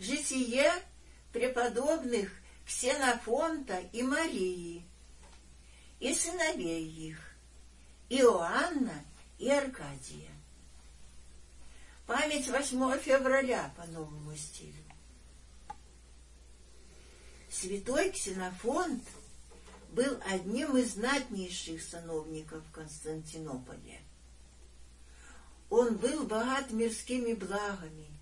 житие преподобных Ксенофонта и Марии, и сыновей их, Иоанна и Аркадия. Память 8 февраля по новому стилю. Святой Ксенофонт был одним из знатнейших сановников Константинополя. Он был богат мирскими благами,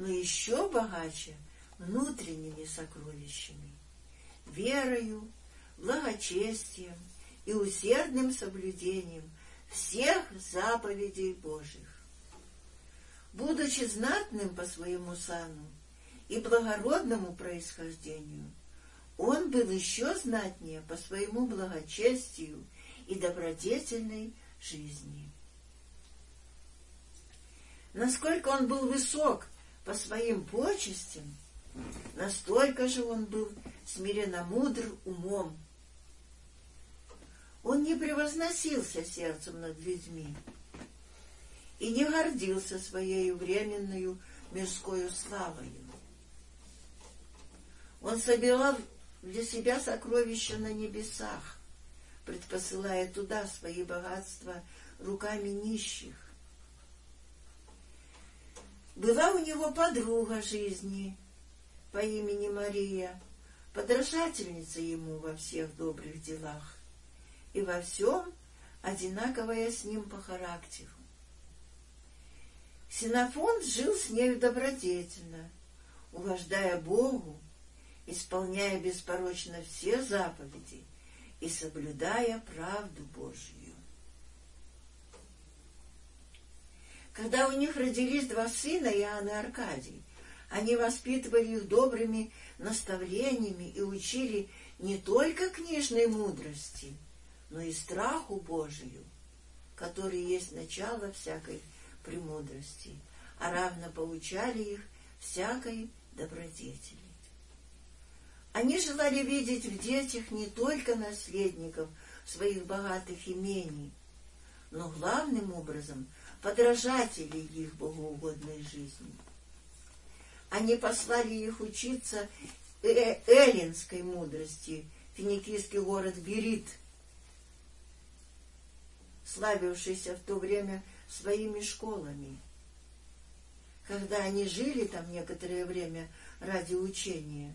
но еще богаче внутренними сокровищами, верою, благочестием и усердным соблюдением всех заповедей Божьих. Будучи знатным по своему сану и благородному происхождению, он был еще знатнее по своему благочестию и добродетельной жизни. Насколько он был высок по своим почестям, настолько же он был смиренно мудр умом. Он не превозносился сердцем над людьми и не гордился своей временную мирскую славою. Он собирал для себя сокровища на небесах, предпосылая туда свои богатства руками нищих. Была у него подруга жизни по имени Мария, подражательница ему во всех добрых делах и во всем одинаковая с ним по характеру. Синофон жил с нею добродетельно, угождая Богу, исполняя беспорочно все заповеди и соблюдая правду Божью. Когда у них родились два сына, Иоанн и Аркадий, они воспитывали их добрыми наставлениями и учили не только книжной мудрости, но и страху Божию, который есть начало всякой премудрости, а равно поучали их всякой добродетели. Они желали видеть в детях не только наследников своих богатых имений, но главным образом подражателей их богоугодной жизни. Они послали их учиться э эллинской мудрости, финикийский город Берит, славившийся в то время своими школами. Когда они жили там некоторое время ради учения,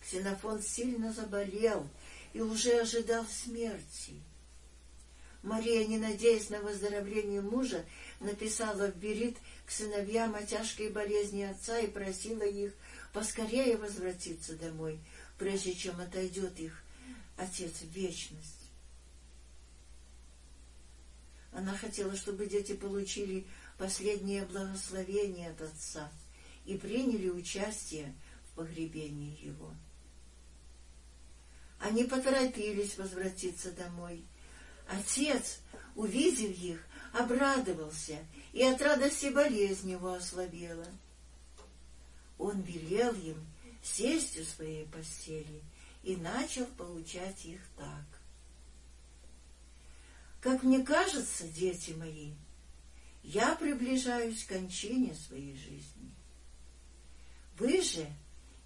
Ксенофон сильно заболел и уже ожидал смерти. Мария, не надеясь на выздоровление мужа, написала в Берит к сыновьям о тяжкой болезни отца и просила их поскорее возвратиться домой, прежде чем отойдет их отец в вечность. Она хотела, чтобы дети получили последнее благословение от отца и приняли участие в погребении его. Они поторопились возвратиться домой. Отец, увидев их, обрадовался, и от радости болезнь его ослабела. Он велел им сесть у своей постели и начал получать их так. Как мне кажется, дети мои, я приближаюсь к кончине своей жизни. Вы же,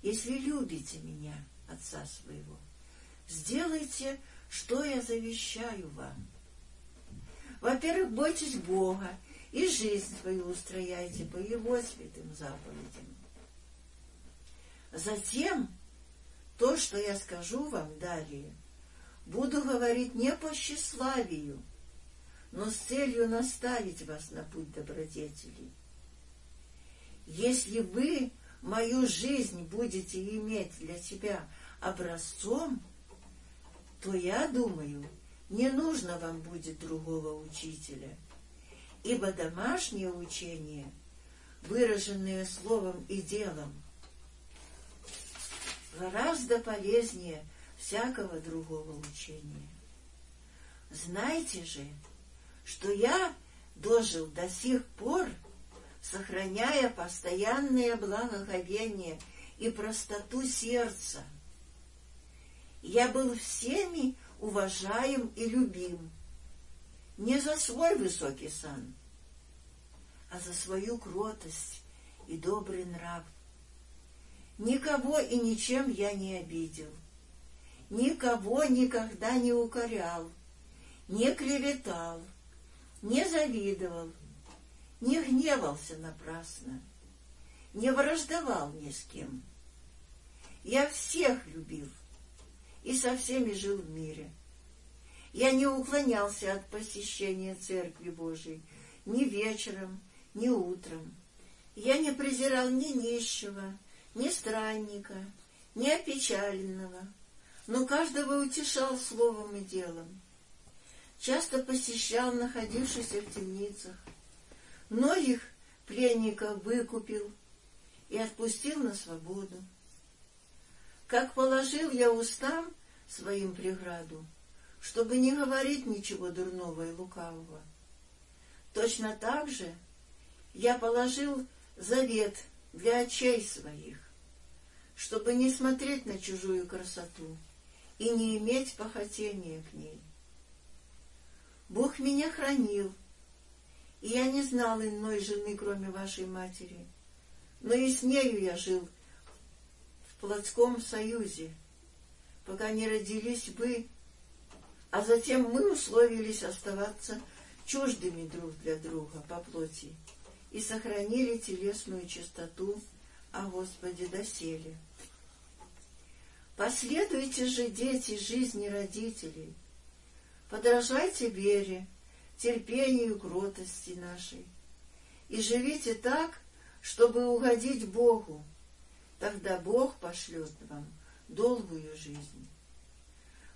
если любите меня, отца своего, сделайте, что я завещаю вам. Во-первых, бойтесь Бога и жизнь свою устрояйте по Его святым заповедям. Затем то, что я скажу вам далее, буду говорить не по тщеславию, но с целью наставить вас на путь добродетелей. Если вы мою жизнь будете иметь для себя образцом, то я думаю, не нужно вам будет другого учителя, ибо домашнее учение, выраженное словом и делом, гораздо полезнее всякого другого учения. Знайте же, что я дожил до сих пор, сохраняя постоянное благоговение и простоту сердца, я был всеми уважаем и любим, не за свой высокий сан, а за свою кротость и добрый нрав. Никого и ничем я не обидел, никого никогда не укорял, не клеветал, не завидовал, не гневался напрасно, не враждовал ни с кем. Я всех любил и со всеми жил в мире. Я не уклонялся от посещения Церкви Божией ни вечером, ни утром. Я не презирал ни нищего, ни странника, ни опечаленного, но каждого утешал словом и делом. Часто посещал находившихся в темницах, многих пленников выкупил и отпустил на свободу. Как положил я устам своим преграду, чтобы не говорить ничего дурного и лукавого, точно так же я положил завет для очей своих, чтобы не смотреть на чужую красоту и не иметь похотения к ней. Бог меня хранил, и я не знал иной жены, кроме вашей матери, но и с нею я жил плотском союзе, пока не родились вы, а затем мы условились оставаться чуждыми друг для друга по плоти и сохранили телесную чистоту о Господе доселе. Последуйте же, дети, жизни родителей, подражайте вере, терпению, кротости нашей, и живите так, чтобы угодить Богу, тогда Бог пошлет вам долгую жизнь.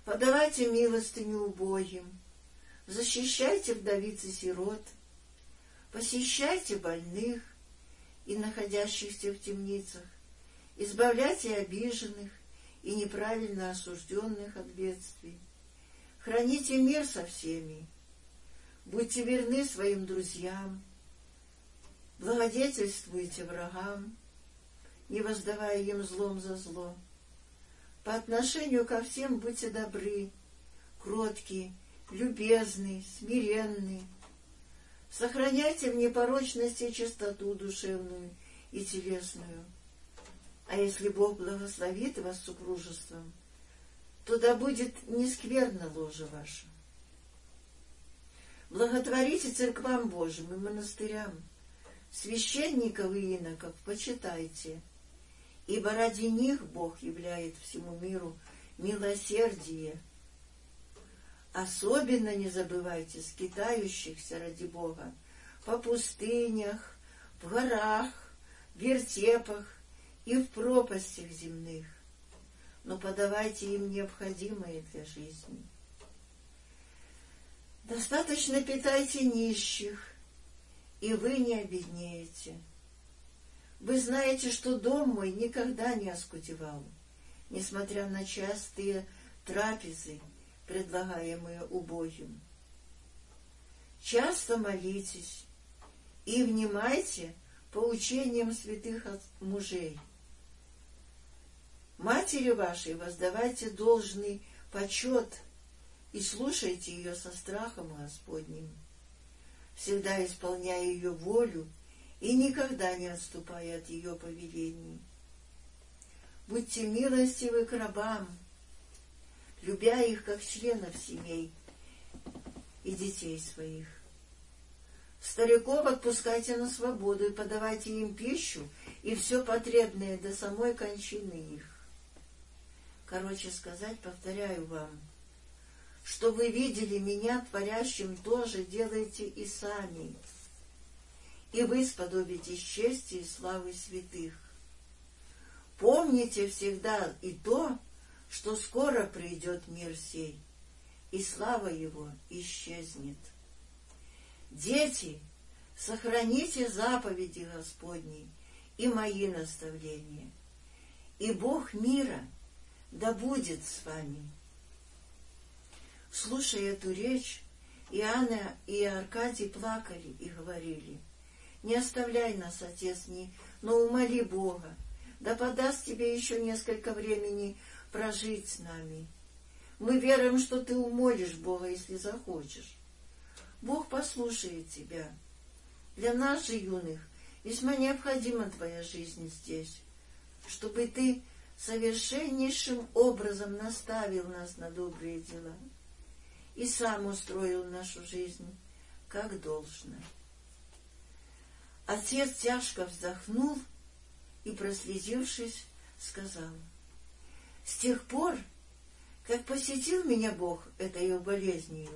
Подавайте милостыню убогим, защищайте вдовиц и сирот, посещайте больных и находящихся в темницах, избавляйте обиженных и неправильно осужденных от бедствий, храните мир со всеми, будьте верны своим друзьям, благодетельствуйте врагам, не воздавая им злом за зло. По отношению ко всем будьте добры, кроткие, любезны, смиренны. Сохраняйте в непорочности чистоту душевную и телесную. А если Бог благословит вас супружеством, то да будет не скверно ложе ваше. Благотворите церквам Божьим и монастырям, священников и иноков почитайте, ибо ради них Бог являет всему миру милосердие. Особенно не забывайте скитающихся ради Бога по пустынях, в горах, в вертепах и в пропастях земных, но подавайте им необходимое для жизни. Достаточно питайте нищих, и вы не обеднеете. Вы знаете, что дом мой никогда не оскудевал, несмотря на частые трапезы, предлагаемые убогим. Часто молитесь и внимайте поучениям святых мужей. Матери вашей воздавайте должный почет и слушайте ее со страхом Господним всегда исполняя ее волю и никогда не отступая от ее повелений. Будьте милостивы к рабам, любя их как членов семей и детей своих. Стариков отпускайте на свободу и подавайте им пищу и все потребное до самой кончины их. Короче сказать, повторяю вам — что вы видели меня творящим, тоже делайте и сами, и вы сподобитесь чести и славы святых. Помните всегда и то, что скоро придет мир сей, и слава его исчезнет. Дети, сохраните заповеди Господней и мои наставления, и Бог мира да будет с вами. Слушая эту речь, Иоанна и Аркадий плакали и говорили, «Не оставляй нас, Отец, не, но умоли Бога, да подаст тебе еще несколько времени прожить с нами. Мы веруем, что ты умолишь Бога, если захочешь. Бог послушает тебя. Для нас же, юных, Весьма необходима твоя жизнь здесь, чтобы ты совершеннейшим образом наставил нас на добрые дела и сам устроил нашу жизнь как должно. Отец тяжко вздохнул и, прослезившись, сказал, «С тех пор, как посетил меня Бог этой болезнью,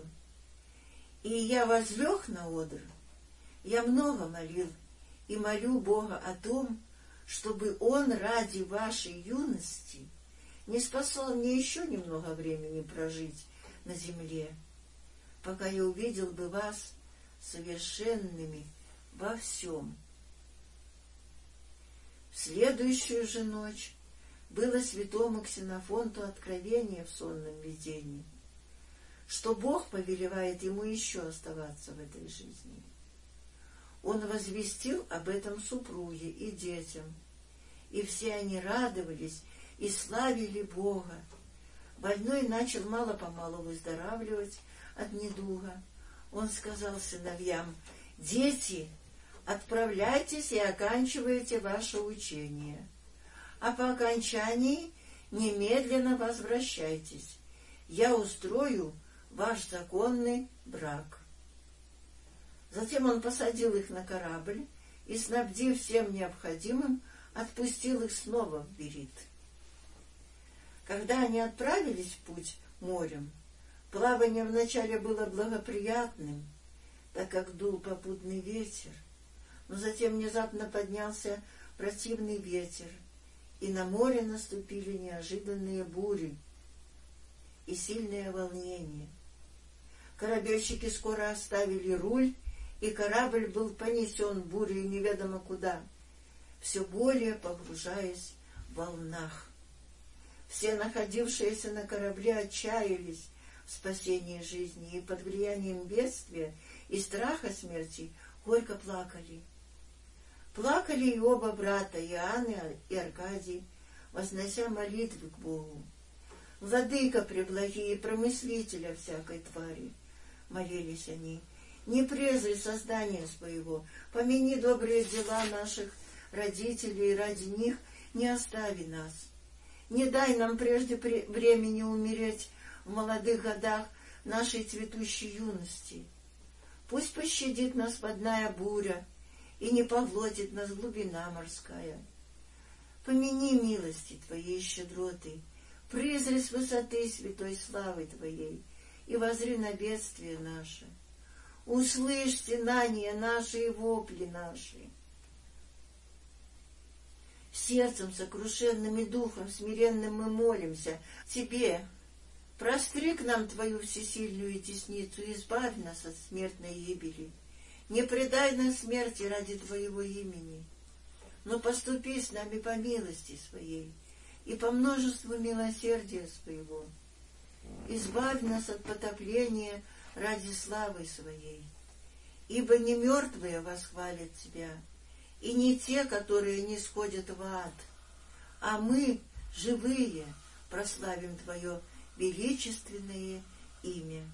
и я возлег на одр, я много молил и молю Бога о том, чтобы Он ради вашей юности не спасал мне еще немного времени прожить на земле, пока я увидел бы вас совершенными во всем. В следующую же ночь было святому Ксенофонту откровение в сонном видении, что Бог повелевает ему еще оставаться в этой жизни. Он возвестил об этом супруге и детям, и все они радовались и славили Бога. Больной начал мало-помалу выздоравливать от недуга. Он сказал сыновьям, «Дети, отправляйтесь и оканчивайте ваше учение, а по окончании немедленно возвращайтесь. Я устрою ваш законный брак». Затем он посадил их на корабль и, снабдив всем необходимым, отпустил их снова в Берит. Когда они отправились в путь морем, плавание вначале было благоприятным, так как дул попутный ветер, но затем внезапно поднялся противный ветер, и на море наступили неожиданные бури и сильное волнение. Корабельщики скоро оставили руль и корабль был понесен бурей неведомо куда, все более погружаясь в волнах. Все находившиеся на корабле отчаялись в спасении жизни и под влиянием бедствия и страха смерти горько плакали. Плакали и оба брата, Иоанн и Аркадий, вознося молитвы к Богу. «Владыка преблагие, промыслителя всякой твари!» — молились они — не презри создания своего, помяни добрые дела наших родителей, и ради них не остави нас. Не дай нам прежде времени умереть в молодых годах нашей цветущей юности. Пусть пощадит нас водная буря и не поглотит нас глубина морская. Помяни милости Твоей щедроты, призри с высоты святой славы Твоей и возри на бедствие наше — услышь стенания наши и вопли наши. Сердцем сокрушенным и духом смиренным мы молимся Тебе, простри к нам Твою всесильную десницу, избавь нас от смертной гибели. Не предай нас смерти ради Твоего имени, но поступи с нами по милости Своей и по множеству милосердия Своего. Избавь нас от потопления ради славы Своей. Ибо не мертвые восхвалят Тебя, и не те, которые не сходят в ад, а мы, живые, прославим Твое величественное имя.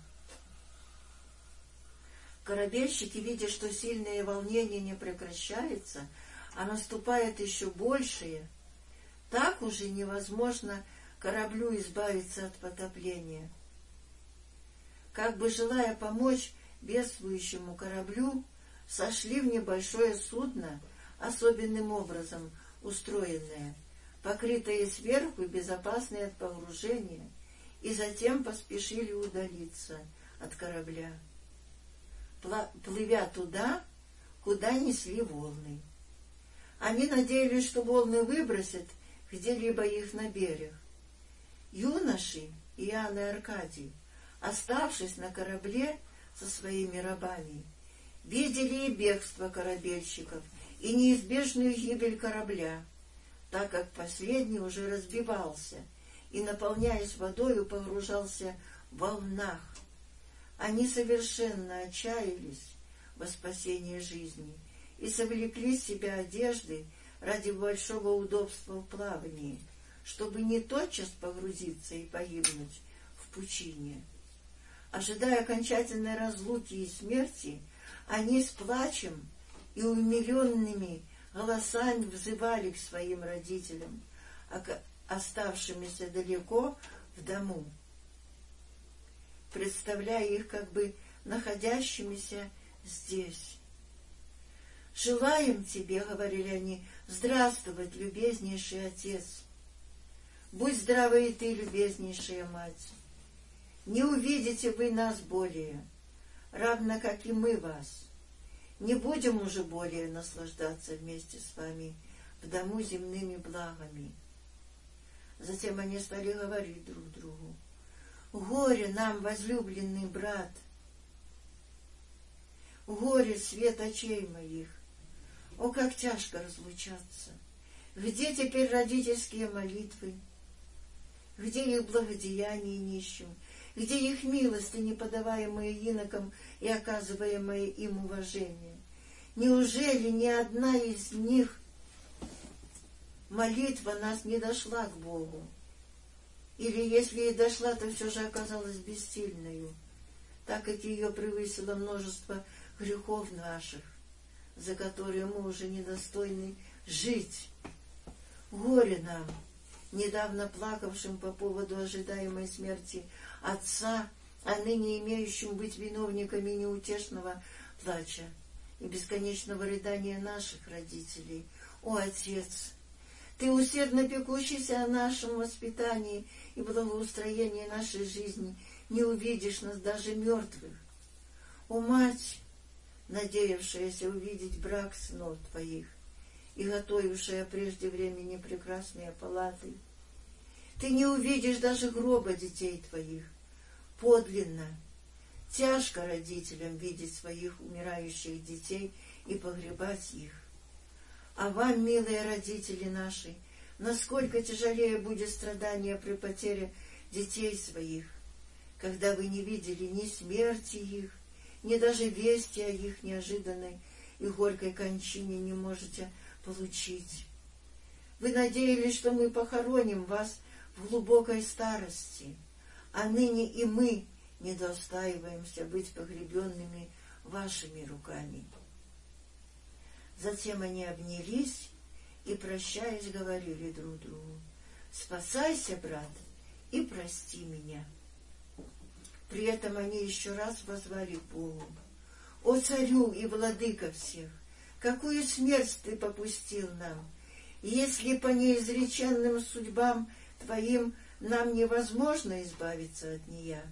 Корабельщики, видя, что сильное волнение не прекращается, а наступает еще большее, так уже невозможно кораблю избавиться от потопления — как бы желая помочь бедствующему кораблю, сошли в небольшое судно, особенным образом устроенное, покрытое сверху и безопасное от погружения, и затем поспешили удалиться от корабля, плывя туда, куда несли волны. Они надеялись, что волны выбросят где-либо их на берег. Юноши, Иоанн и Аркадий, оставшись на корабле со своими рабами, видели и бегство корабельщиков, и неизбежную гибель корабля, так как последний уже разбивался и, наполняясь водою, погружался в волнах. Они совершенно отчаялись во спасении жизни и совлекли с себя одежды ради большого удобства в плавании, чтобы не тотчас погрузиться и погибнуть в пучине. Ожидая окончательной разлуки и смерти, они с плачем и умиленными голосами взывали к своим родителям, оставшимися далеко в дому, представляя их как бы находящимися здесь. «Желаем тебе, — говорили они, — здравствовать, любезнейший отец. Будь здравы и ты, любезнейшая мать. Не увидите вы нас более, равно как и мы вас. Не будем уже более наслаждаться вместе с вами в дому земными благами. Затем они стали говорить друг другу. Горе нам, возлюбленный брат! Горе свет очей моих! О, как тяжко разлучаться! Где теперь родительские молитвы? Где их благодеяние нищим? где их милости, не подаваемые инокам и оказываемое им уважение. Неужели ни одна из них молитва нас не дошла к Богу? Или если и дошла, то все же оказалась бессильною, так как ее превысило множество грехов наших, за которые мы уже недостойны жить. Горе нам, недавно плакавшим по поводу ожидаемой смерти отца, а ныне имеющим быть виновниками неутешного плача и бесконечного рыдания наших родителей. О, Отец! Ты усердно пекущийся о нашем воспитании и благоустроении нашей жизни, не увидишь нас даже мертвых. О, Мать, надеявшаяся увидеть брак сынов Твоих и готовившая прежде времени прекрасные палаты, ты не увидишь даже гроба детей Твоих, подлинно. Тяжко родителям видеть своих умирающих детей и погребать их. А вам, милые родители наши, насколько тяжелее будет страдание при потере детей своих, когда вы не видели ни смерти их, ни даже вести о их неожиданной и горькой кончине не можете получить. Вы надеялись, что мы похороним вас в глубокой старости — а ныне и мы не достаиваемся быть погребенными вашими руками. Затем они обнялись и, прощаясь, говорили друг другу, «Спасайся, брат, и прости меня». При этом они еще раз возвали Богу. «О царю и владыка всех! Какую смерть ты попустил нам! Если по неизреченным судьбам твоим нам невозможно избавиться от нее,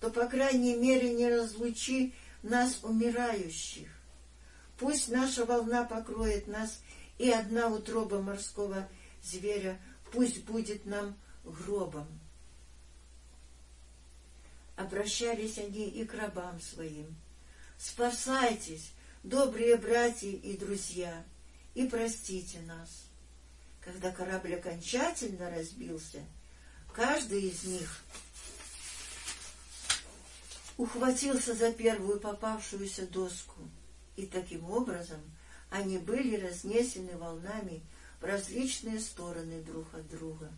то, по крайней мере, не разлучи нас, умирающих. Пусть наша волна покроет нас, и одна утроба морского зверя пусть будет нам гробом. Обращались они и к рабам своим. Спасайтесь, добрые братья и друзья, и простите нас. Когда корабль окончательно разбился — Каждый из них ухватился за первую попавшуюся доску, и таким образом они были разнесены волнами в различные стороны друг от друга.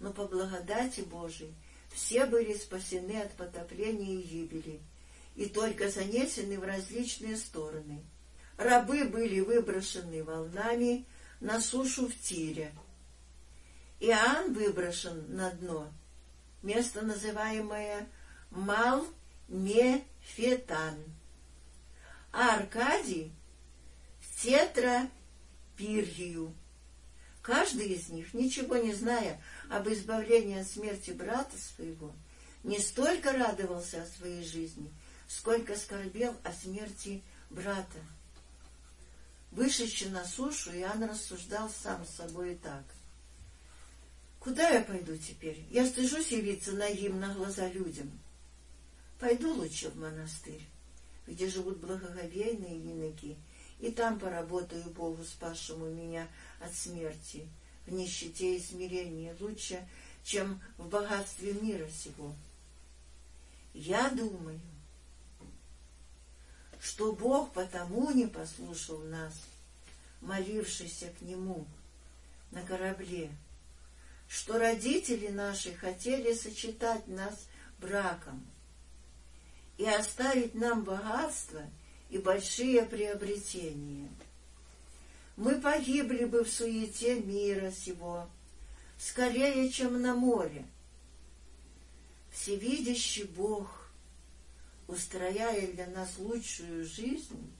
Но по благодати Божией все были спасены от потопления и гибели, и только занесены в различные стороны. Рабы были выброшены волнами на сушу в Тире, Иоанн выброшен на дно, место, называемое Мал-Мефетан, а Аркадий Тетрапирью. Каждый из них, ничего не зная об избавлении от смерти брата своего, не столько радовался о своей жизни, сколько скорбел о смерти брата. Вышедший на сушу, Иоанн рассуждал сам с собой так — Куда я пойду теперь? Я стыжусь явиться нагим на глаза людям. Пойду лучше в монастырь, где живут благоговейные иноки, и там поработаю Богу, спасшему меня от смерти, в нищете и смирении, лучше, чем в богатстве мира сего. Я думаю, что Бог потому не послушал нас, молившийся к Нему на корабле, что родители наши хотели сочетать нас браком и оставить нам богатство и большие приобретения. Мы погибли бы в суете мира сего, скорее, чем на море. Всевидящий Бог, устрояя для нас лучшую жизнь,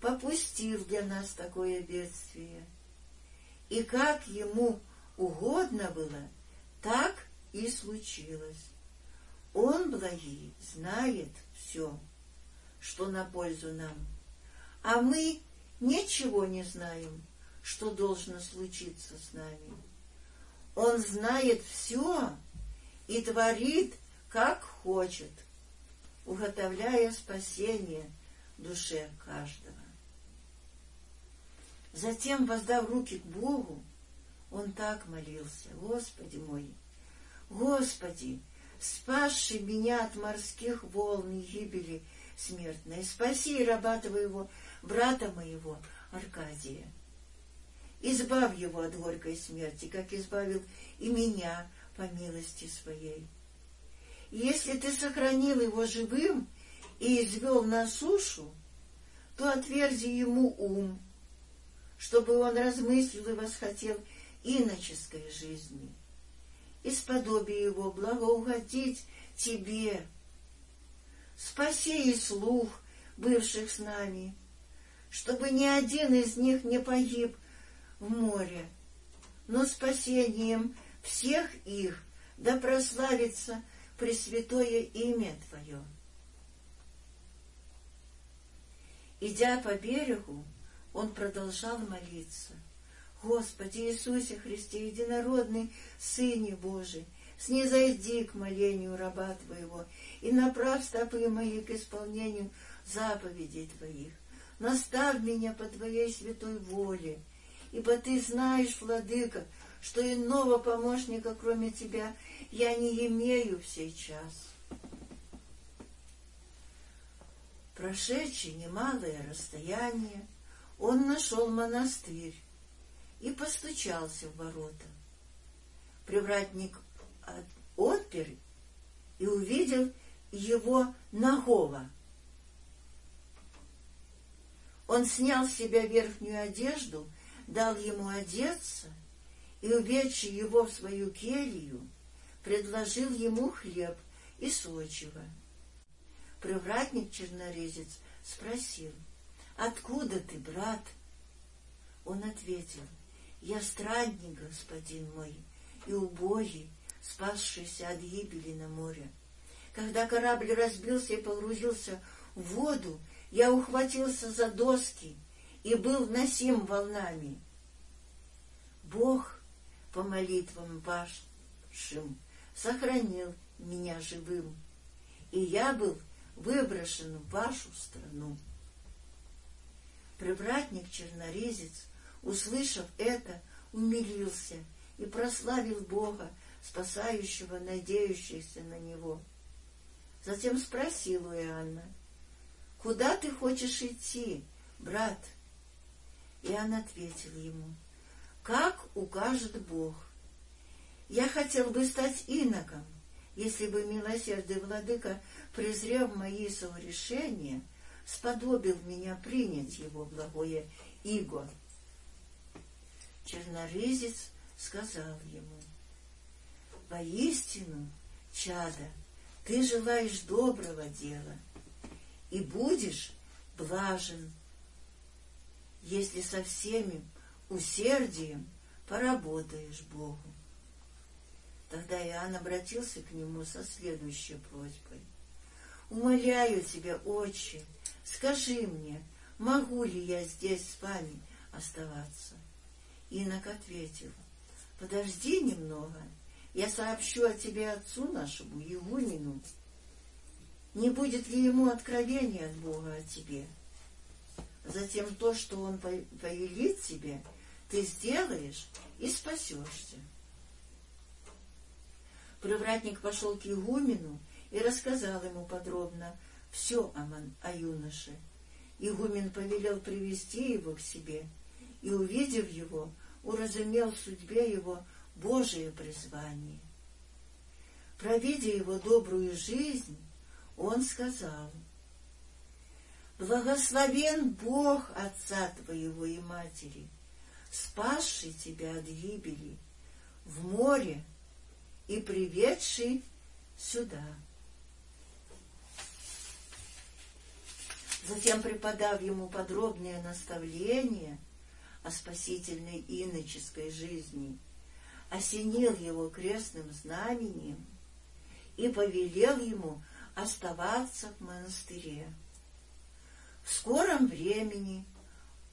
попустил для нас такое бедствие. И как ему угодно было, так и случилось. Он, благий, знает все, что на пользу нам, а мы ничего не знаем, что должно случиться с нами. Он знает все и творит, как хочет, уготовляя спасение душе каждого. Затем, воздав руки к Богу, он так молился, «Господи мой, Господи, спасший меня от морских волн и гибели смертной, спаси раба Твоего, брата моего, Аркадия. Избавь его от горькой смерти, как избавил и меня по милости Своей. Если Ты сохранил его живым и извел на сушу, то отверзи ему ум, чтобы он размыслил и восхотел иноческой жизни, исподобие его благоугодить тебе. Спаси и слух бывших с нами, чтобы ни один из них не погиб в море, но спасением всех их да прославится Пресвятое имя Твое. Идя по берегу, он продолжал молиться. Господи Иисусе Христе, единородный Сыне Божий, снизойди к молению раба Твоего и направь стопы мои к исполнению заповедей Твоих. Наставь меня по Твоей святой воле, ибо Ты знаешь, Владыка, что иного помощника, кроме Тебя, я не имею в сей час. Прошедший немалое расстояние, он нашел монастырь и постучался в ворота. Привратник отпер и увидел его нагого. Он снял с себя верхнюю одежду, дал ему одеться и, уведший его в свою келью, предложил ему хлеб и сочево. Привратник-чернорезец спросил, «Откуда ты, брат?» Он ответил, «Я странник, господин мой, и убогий, спасшийся от гибели на море. Когда корабль разбился и погрузился в воду, я ухватился за доски и был носим волнами. Бог по молитвам вашим сохранил меня живым, и я был выброшен в вашу страну. Привратник-чернорезец, услышав это, умилился и прославил Бога, спасающего надеющихся на Него. Затем спросил у Иоанна, «Куда ты хочешь идти, брат?» Иоанн ответил ему, «Как укажет Бог. Я хотел бы стать иноком, если бы милосердный владыка, презрев мои совершения, сподобил меня принять его благое иго. Чернорезец сказал ему, «Воистину, чада, ты желаешь доброго дела и будешь блажен, если со всеми усердием поработаешь Богу. Тогда Иоанн обратился к нему со следующей просьбой. «Умоляю тебя, отче, скажи мне, могу ли я здесь с вами оставаться?» Инок ответил, «Подожди немного, я сообщу о тебе отцу нашему, Игумену. Не будет ли ему откровения от Бога о тебе? Затем то, что он повелит тебе, ты сделаешь и спасешься». Привратник пошел к игумену и рассказал ему подробно все о, о юноше. Игумен повелел привести его к себе, и, увидев его, уразумел судьбе его Божие призвание. Провидя его добрую жизнь, он сказал, Благословен Бог Отца твоего и Матери, спасший тебя от гибели в море и приведший сюда. Затем, преподав ему подробное наставление о спасительной иноческой жизни, осенил его крестным знамением и повелел ему оставаться в монастыре. В скором времени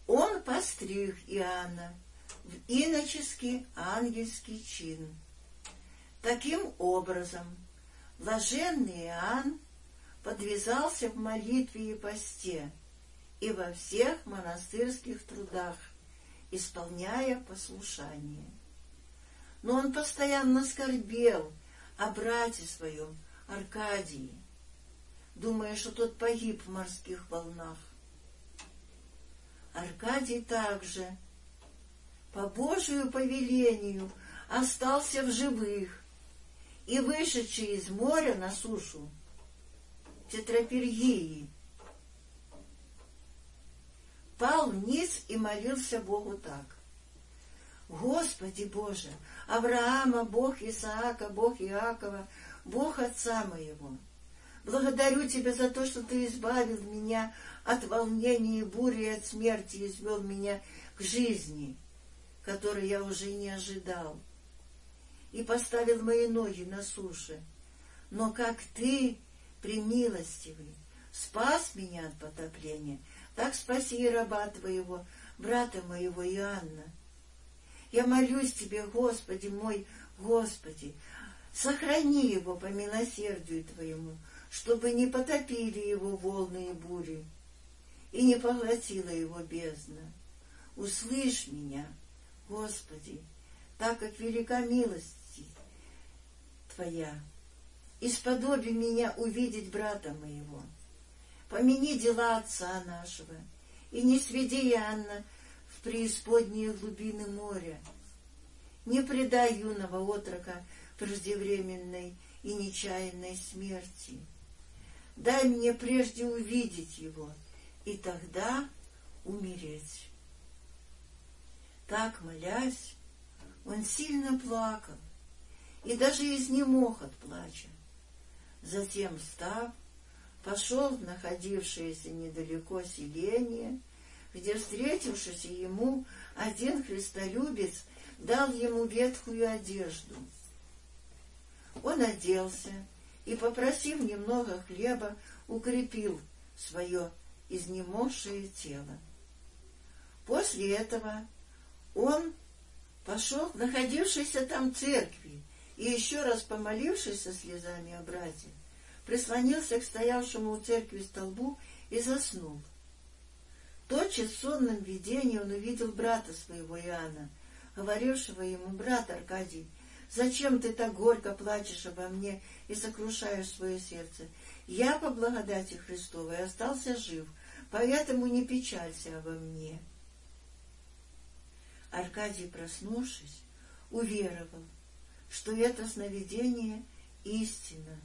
он постриг Иоанна в иноческий ангельский чин. Таким образом, блаженный Иоанн подвязался в молитве и посте и во всех монастырских трудах, исполняя послушание. Но он постоянно скорбел о брате своем Аркадии, думая, что тот погиб в морских волнах. Аркадий также, по Божию повелению, остался в живых и, вышедший из моря на сушу, тетрапергии, пал вниз и молился Богу так. Господи Боже, Авраама, Бог Исаака, Бог Иакова, Бог Отца моего, благодарю Тебя за то, что Ты избавил меня от волнений и бури от смерти и извел меня к жизни, которой я уже не ожидал, и поставил мои ноги на суше. Но как Ты, премилостивый, спас меня от потопления, так спаси и раба Твоего, брата моего Иоанна. Я молюсь Тебе, Господи мой, Господи, сохрани его по милосердию Твоему, чтобы не потопили его волны и бури, и не поглотила его бездна. Услышь меня, Господи, так как велика милость Твоя, исподоби меня увидеть брата моего. Помяни дела отца нашего, и не сведи Иоанна в преисподние глубины моря. Не предай юного отрока преждевременной и нечаянной смерти. Дай мне прежде увидеть его, и тогда умереть. Так, молясь, он сильно плакал и даже изнемог от плача. Затем, встав, пошел в находившееся недалеко селение, где, встретившись ему, один христолюбец дал ему ветхую одежду. Он оделся и, попросив немного хлеба, укрепил свое изнемогшее тело. После этого он пошел к находившейся там церкви и, еще раз помолившись со слезами о брате, прислонился к стоявшему у церкви столбу и заснул. Тотчас в сонном видении он увидел брата своего Иоанна, говорившего ему, «Брат Аркадий, зачем ты так горько плачешь обо мне и сокрушаешь свое сердце? Я по благодати Христовой остался жив, поэтому не печалься обо мне». Аркадий, проснувшись, уверовал, что это сновидение истина.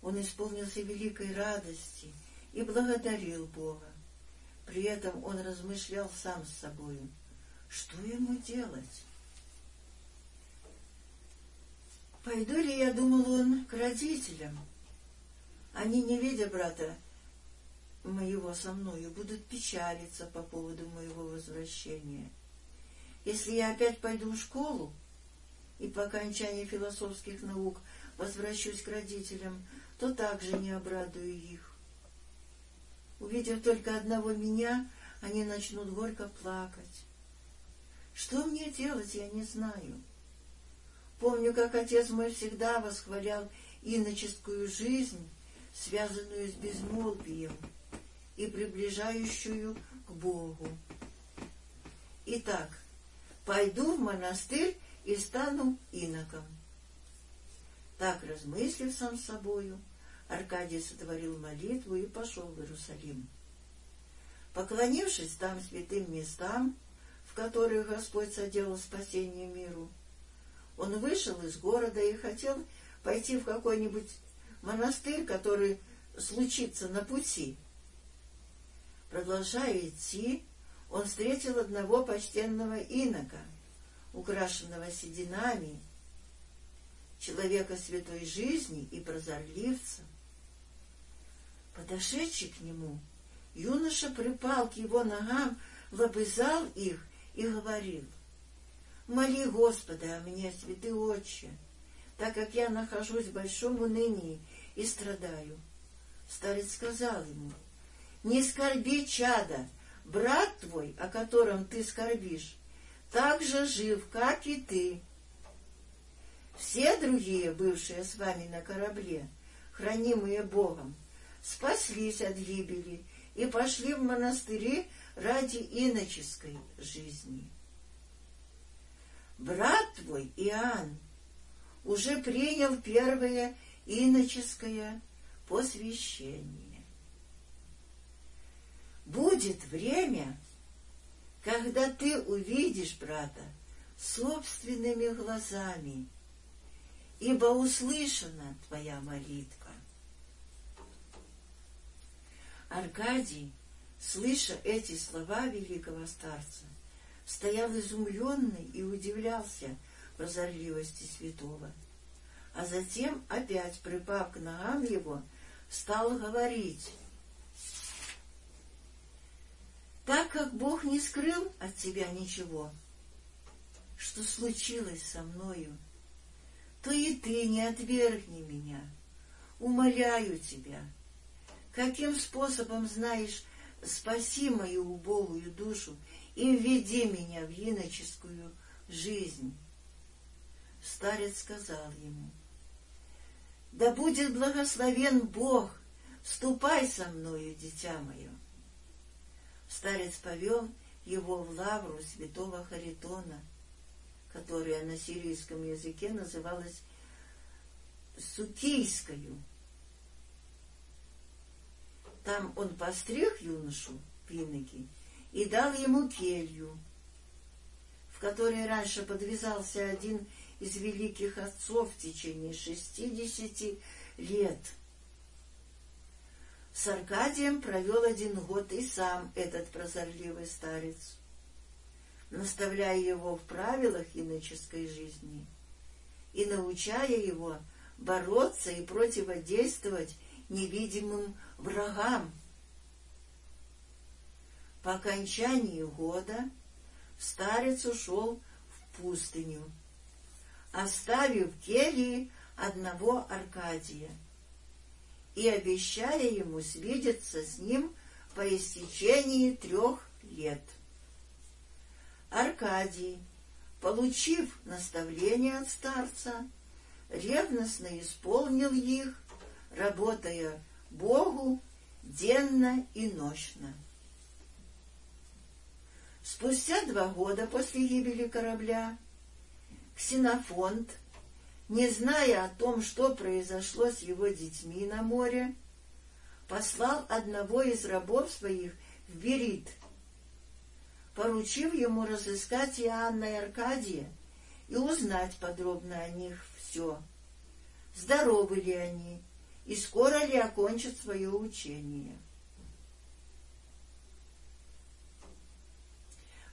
Он исполнился великой радости и благодарил Бога. При этом он размышлял сам с собою, что ему делать. Пойду ли я, думал он, к родителям? Они, не видя брата моего со мною, будут печалиться по поводу моего возвращения. Если я опять пойду в школу и по окончании философских наук возвращусь к родителям, то также не обрадую их. Увидев только одного меня, они начнут горько плакать. Что мне делать, я не знаю. Помню, как отец мой всегда восхвалял иноческую жизнь, связанную с безмолвием и приближающую к Богу. Итак, пойду в монастырь и стану иноком. Так, размыслив сам собою, Аркадий сотворил молитву и пошел в Иерусалим. Поклонившись там святым местам, в которых Господь соделал спасение миру, он вышел из города и хотел пойти в какой-нибудь монастырь, который случится на пути. Продолжая идти, он встретил одного почтенного инока, украшенного сединами, человека святой жизни и прозорливца. Подошедший к нему, юноша припал к его ногам, лобызал их и говорил, «Моли Господа о мне, святый отче, так как я нахожусь в большом унынии и страдаю». Старец сказал ему, «Не скорби, чада, брат твой, о котором ты скорбишь, так же жив, как и ты. Все другие, бывшие с вами на корабле, хранимые Богом, спаслись от гибели и пошли в монастыри ради иноческой жизни. Брат твой Иоанн уже принял первое иноческое посвящение. Будет время, когда ты увидишь брата собственными глазами, ибо услышана твоя молитва. Аркадий, слыша эти слова великого старца, стоял изумленный и удивлялся прозорливости святого, а затем, опять припав к ногам его, стал говорить, так как Бог не скрыл от тебя ничего, что случилось со мною, то и ты не отвергни меня. Умоляю тебя, каким способом знаешь, спаси мою убогую душу и введи меня в иноческую жизнь. Старец сказал ему, да будет благословен Бог, ступай со мною, дитя мое. Старец повел его в лавру святого Харитона, которая на сирийском языке называлась Сукийскою. Там он постриг юношу Пиныки и дал ему келью, в которой раньше подвязался один из великих отцов в течение шестидесяти лет — с Аркадием провел один год и сам этот прозорливый старец, наставляя его в правилах иноческой жизни и научая его бороться и противодействовать невидимым врагам. По окончании года старец ушел в пустыню, оставив в келье одного Аркадия — и обещая ему свидеться с ним по истечении трех лет. Аркадий, получив наставление от старца, ревностно исполнил их, работая Богу денно и нощно. Спустя два года после гибели корабля Ксенофонт не зная о том, что произошло с его детьми на море, послал одного из рабов своих в Берит, поручив ему разыскать Иоанна и Аркадия и узнать подробно о них все, здоровы ли они и скоро ли окончат свое учение.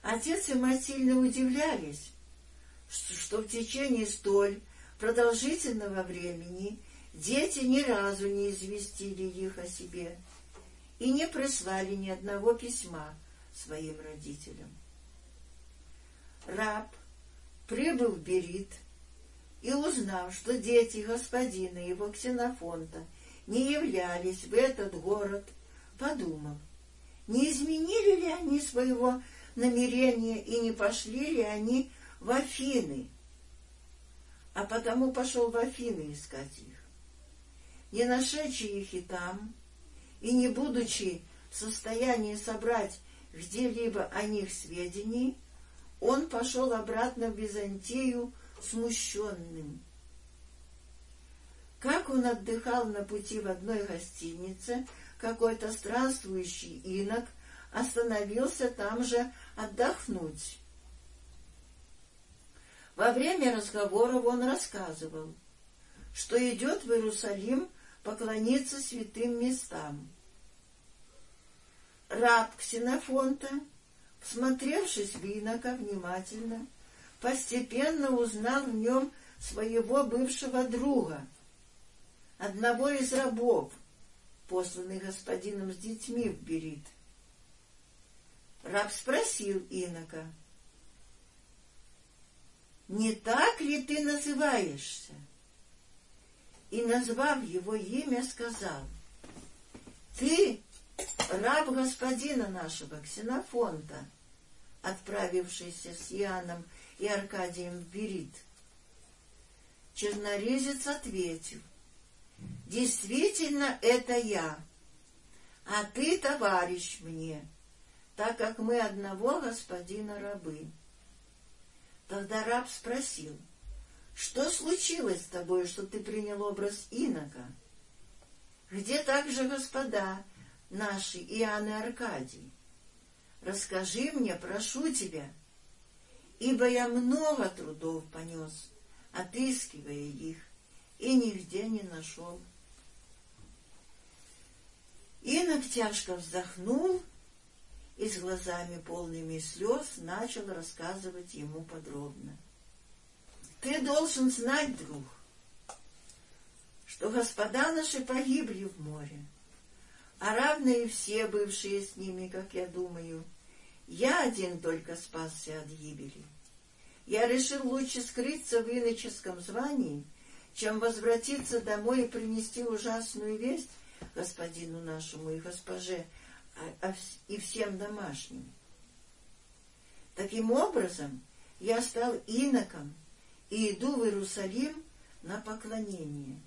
Отец и мать сильно удивлялись, что в течение столь продолжительного времени дети ни разу не известили их о себе и не прислали ни одного письма своим родителям. Раб прибыл в Берит и, узнав, что дети господина его Ксенофонта не являлись в этот город, подумал, не изменили ли они своего намерения и не пошли ли они в Афины, а потому пошел в Афины искать их. Не нашедши их и там, и не будучи в состоянии собрать где-либо о них сведений, он пошел обратно в Византию смущенным. Как он отдыхал на пути в одной гостинице, какой-то странствующий инок остановился там же отдохнуть. Во время разговоров он рассказывал, что идет в Иерусалим поклониться святым местам. Раб Ксенофонта, всмотревшись в инока внимательно, постепенно узнал в нем своего бывшего друга, одного из рабов, посланных господином с детьми в Берит. Раб спросил инока, «Не так ли ты называешься?» И, назвав его имя, сказал, «Ты раб господина нашего, Ксенофонта, отправившийся с Иоанном и Аркадием в Берит». Чернорезец ответил, «Действительно, это я, а ты товарищ мне, так как мы одного господина рабы». Тогда раб спросил, «Что случилось с тобой, что ты принял образ инока? Где также господа наши Иоанн и Аркадий? Расскажи мне, прошу тебя, ибо я много трудов понес, отыскивая их, и нигде не нашел». Инок тяжко вздохнул и с глазами полными слез начал рассказывать ему подробно. «Ты должен знать, друг, что господа наши погибли в море, а равно и все бывшие с ними, как я думаю. Я один только спасся от гибели. Я решил лучше скрыться в иноческом звании, чем возвратиться домой и принести ужасную весть господину нашему и госпоже, а, а, и всем домашним. Таким образом, я стал иноком и иду в Иерусалим на поклонение.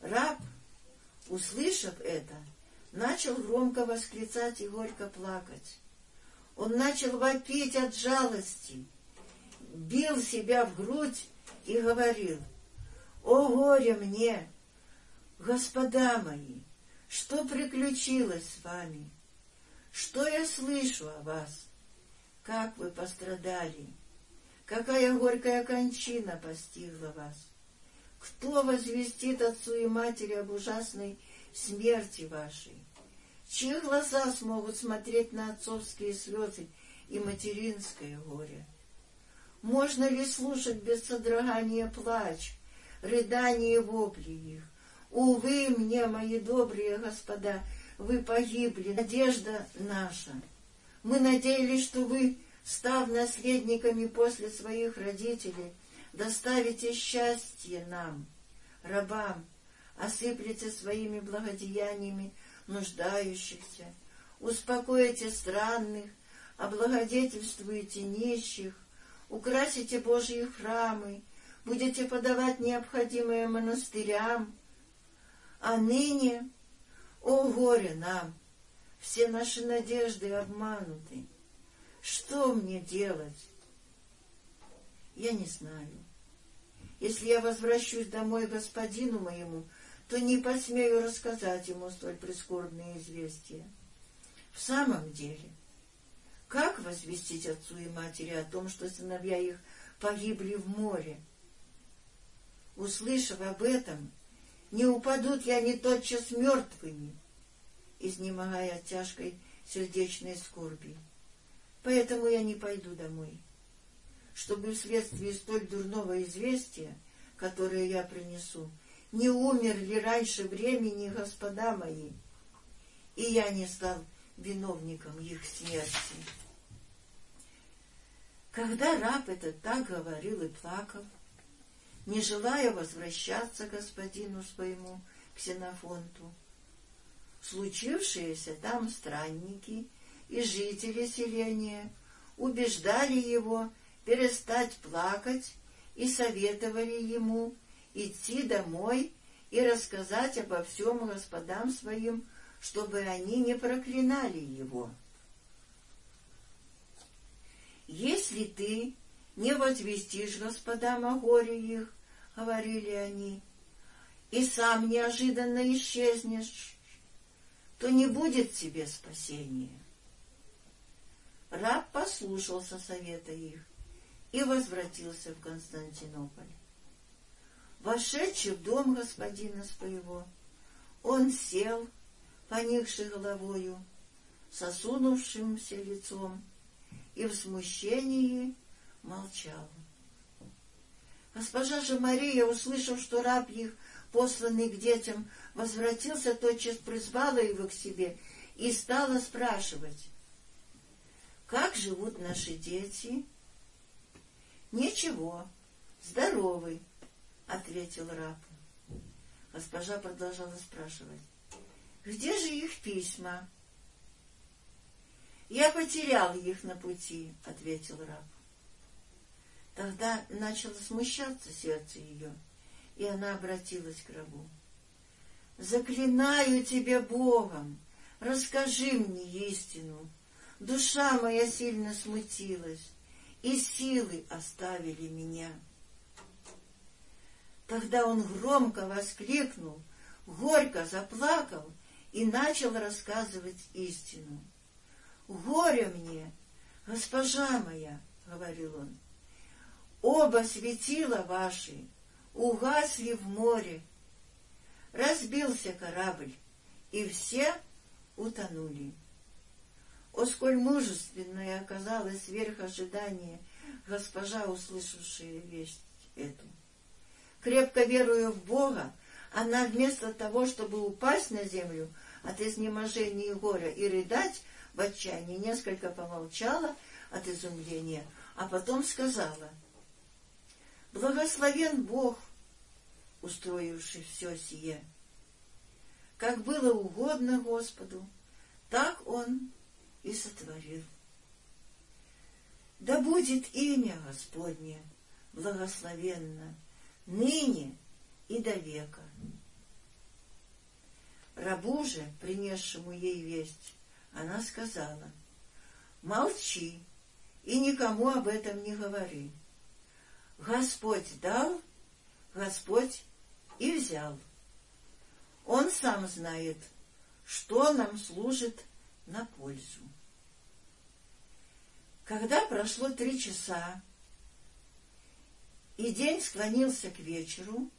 Раб, услышав это, начал громко восклицать и горько плакать. Он начал вопить от жалости, бил себя в грудь и говорил, «О горе мне, господа мои! Что приключилось с вами? Что я слышу о вас? Как вы пострадали? Какая горькая кончина постигла вас? Кто возвестит отцу и матери об ужасной смерти вашей? Чьи глаза смогут смотреть на отцовские слезы и материнское горе? Можно ли слушать без содрогания плач, рыдания и вопли их? Увы мне, мои добрые господа, вы погибли, надежда наша. Мы надеялись, что вы, став наследниками после своих родителей, доставите счастье нам, рабам, осыплете своими благодеяниями нуждающихся, успокоите странных, облагодетельствуете нищих, украсите Божьи храмы, будете подавать необходимое монастырям, а ныне, о горе нам, все наши надежды обмануты. Что мне делать? Я не знаю. Если я возвращусь домой господину моему, то не посмею рассказать ему столь прискорбные известия. В самом деле, как возвестить отцу и матери о том, что сыновья их погибли в море? Услышав об этом, не упадут ли они тотчас мертвыми, изнемогая от тяжкой сердечной скорби. Поэтому я не пойду домой, чтобы вследствие столь дурного известия, которое я принесу, не умерли раньше времени господа мои, и я не стал виновником их смерти. Когда раб этот так говорил и плакал, не желая возвращаться господину своему Ксенофонту. Случившиеся там странники и жители селения убеждали его перестать плакать и советовали ему идти домой и рассказать обо всем господам своим, чтобы они не проклинали его. Если ты не возвестишь господам о горе их, — говорили они, — и сам неожиданно исчезнешь, то не будет тебе спасения. Раб послушался совета их и возвратился в Константинополь. Вошедший в дом господина своего, он сел, поникший головою, сосунувшимся лицом и в смущении молчал. Госпожа же Мария, услышав, что раб их, посланный к детям, возвратился, тотчас призвала его к себе и стала спрашивать, «Как живут наши дети?» «Ничего, здоровый», — ответил раб. Госпожа продолжала спрашивать, «Где же их письма?» «Я потерял их на пути», — ответил раб. Тогда начало смущаться сердце ее, и она обратилась к рабу. «Заклинаю тебя Богом, расскажи мне истину. Душа моя сильно смутилась, и силы оставили меня». Тогда он громко воскликнул, горько заплакал и начал рассказывать истину. «Горе мне, госпожа моя!» — говорил он. «Оба светила ваши угасли в море. Разбился корабль, и все утонули. О, сколь мужественной оказалась сверх ожидания госпожа, услышавшая весть эту! Крепко веруя в Бога, она вместо того, чтобы упасть на землю от изнеможения и горя и рыдать, в отчаянии несколько помолчала от изумления, а потом сказала, «Благословен Бог, устроивший все сие. Как было угодно Господу, так Он и сотворил. Да будет имя Господне благословенно ныне и до века. Рабу же, принесшему ей весть, она сказала, «Молчи и никому об этом не говори. Господь дал, Господь и взял. Он сам знает, что нам служит на пользу». Когда прошло три часа, и день склонился к вечеру,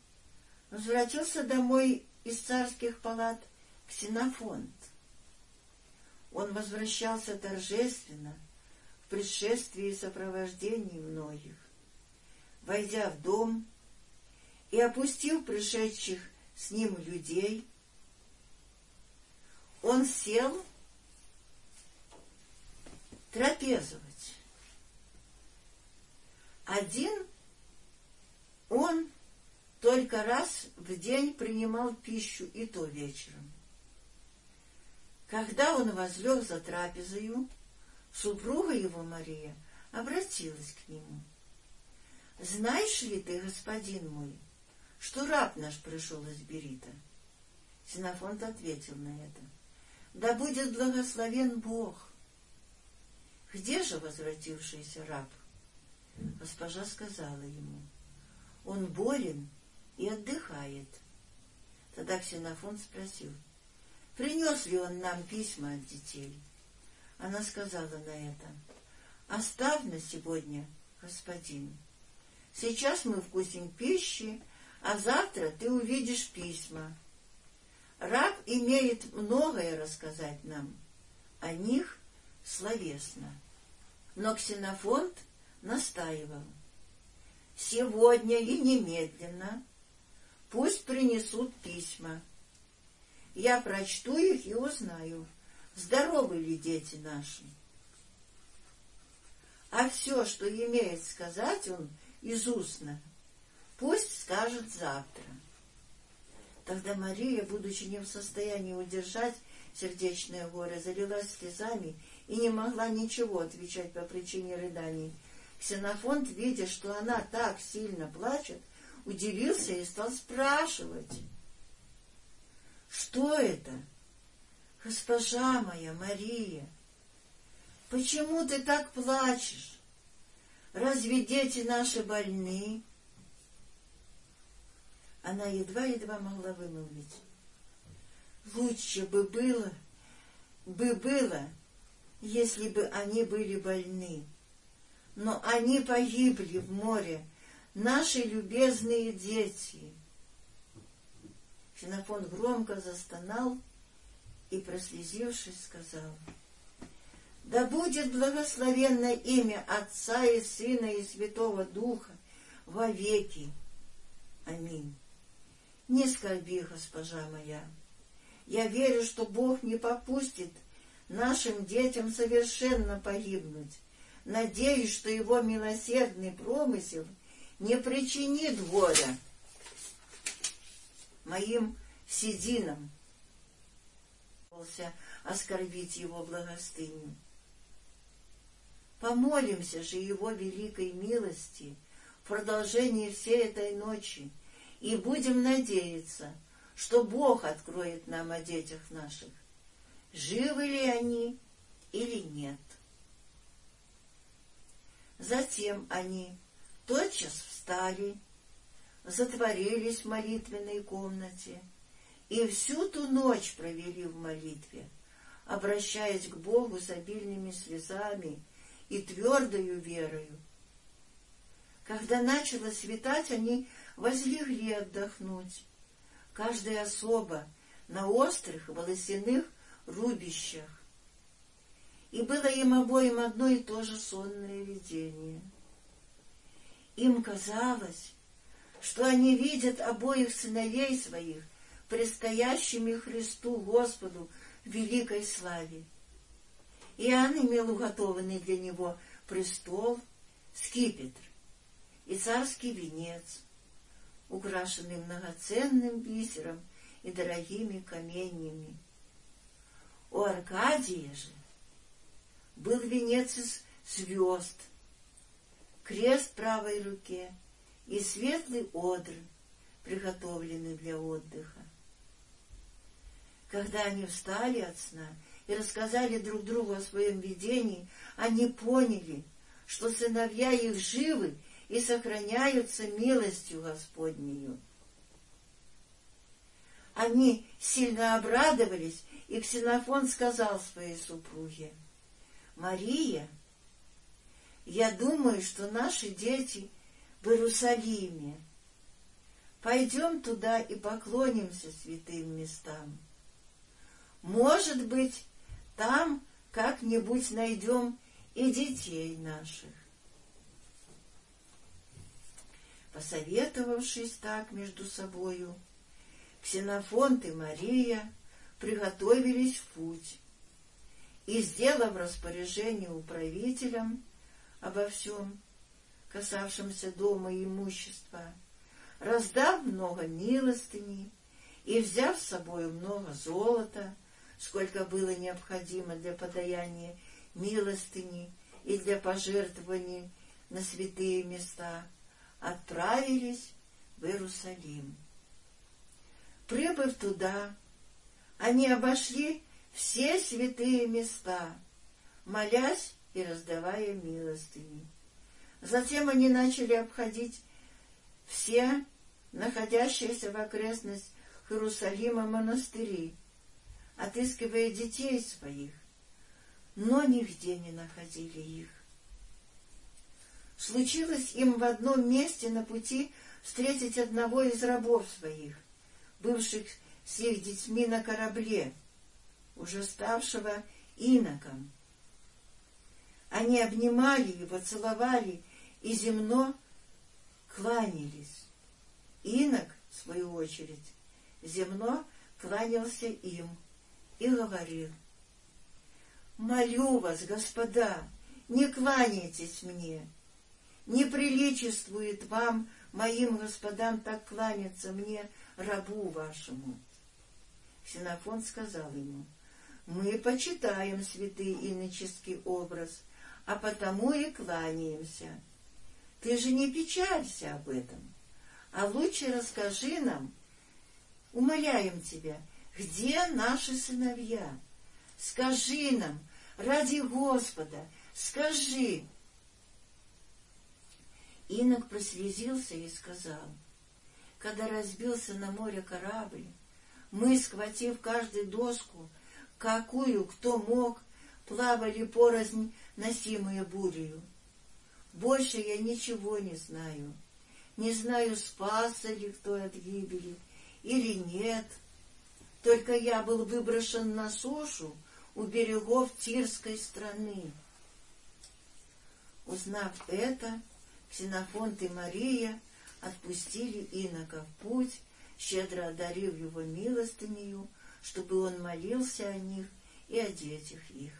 возвратился домой из царских палат Ксенофонт. Он возвращался торжественно, в предшествии и сопровождении многих. Войдя в дом и опустил пришедших с ним людей, он сел трапезовать. Один он только раз в день принимал пищу, и то вечером. Когда он возлег за трапезою, супруга его Мария обратилась к нему. «Знаешь ли ты, господин мой, что раб наш пришел из Берита?» Синофонт ответил на это. «Да будет благословен Бог!» «Где же возвратившийся раб?» Госпожа сказала ему. Он болен и отдыхает. Тогда Ксенофон спросил, принес ли он нам письма от детей. Она сказала на это, оставь на сегодня, господин. Сейчас мы вкусим пищи, а завтра ты увидишь письма. Раб имеет многое рассказать нам, о них словесно. Но Ксенофонт настаивал — сегодня и немедленно. Пусть принесут письма. Я прочту их и узнаю, здоровы ли дети наши. А все, что имеет сказать он из устно, пусть скажет завтра. Тогда Мария, будучи не в состоянии удержать сердечное горе, залилась слезами и не могла ничего отвечать по причине рыданий, Ксенофонт, видя, что она так сильно плачет, удивился и стал спрашивать. «Что это? Госпожа моя Мария, почему ты так плачешь? Разве дети наши больны?» Она едва-едва могла вымолвить. «Лучше бы было, бы было, если бы они были больны» но они погибли в море, наши любезные дети. Ксенофон громко застонал и, прослезившись, сказал, Да будет благословенно имя Отца и Сына и Святого Духа во веки. Аминь. Не скорби, госпожа моя. Я верю, что Бог не попустит нашим детям совершенно погибнуть. Надеюсь, что Его милосердный промысел не причинит горя моим сединам, оскорбить Его благостыню. Помолимся же Его великой милости в продолжении всей этой ночи и будем надеяться, что Бог откроет нам о детях наших, живы ли они или нет. Затем они тотчас встали, затворились в молитвенной комнате и всю ту ночь провели в молитве, обращаясь к Богу с обильными слезами и твердою верою. Когда начало светать, они возлегли отдохнуть, каждая особа на острых волосяных рубищах. И было им обоим одно и то же сонное видение. Им казалось, что они видят обоих сыновей своих, предстоящими Христу Господу в великой славе. Иоанн имел уготованный для него престол, скипетр и царский венец, украшенный многоценным бисером и дорогими каменьями. У Аркадия же был венец из звезд, крест правой руке и светлый одр, приготовленный для отдыха. Когда они встали от сна и рассказали друг другу о своем видении, они поняли, что сыновья их живы и сохраняются милостью Господнею. Они сильно обрадовались, и Ксенофон сказал своей супруге, «Мария, я думаю, что наши дети в Иерусалиме. Пойдем туда и поклонимся святым местам. Может быть, там как-нибудь найдем и детей наших. Посоветовавшись так между собою, Ксенофонт и Мария приготовились в путь и, сделав распоряжение управителям обо всем, касавшемся дома и имущества, раздав много милостыней и взяв с собой много золота, сколько было необходимо для подаяния милостыни и для пожертвований на святые места, отправились в Иерусалим. Прибыв туда, они обошли все святые места, молясь и раздавая милостыни. Затем они начали обходить все находящиеся в окрестность Иерусалима монастыри, отыскивая детей своих, но нигде не находили их. Случилось им в одном месте на пути встретить одного из рабов своих, бывших с их детьми на корабле, уже ставшего иноком. Они обнимали его, целовали и земно кланялись. Инок, в свою очередь, земно кланялся им и говорил, «Молю вас, господа, не кланяйтесь мне, не приличествует вам, моим господам, так кланяться мне, рабу вашему». Ксенофон сказал ему, «Мы почитаем святый иноческий образ, а потому и кланяемся. Ты же не печалься об этом, а лучше расскажи нам, умоляем тебя, где наши сыновья? Скажи нам, ради Господа, скажи. Инок прослезился и сказал, когда разбился на море корабль, мы, схватив каждую доску, какую кто мог, плавали порознь, носимые бурею. Больше я ничего не знаю. Не знаю, спасся ли кто от гибели или нет. Только я был выброшен на сушу у берегов Тирской страны. Узнав это, Ксенофонт и Мария отпустили инока в путь, щедро одарив его милостынею, чтобы он молился о них и о детях их.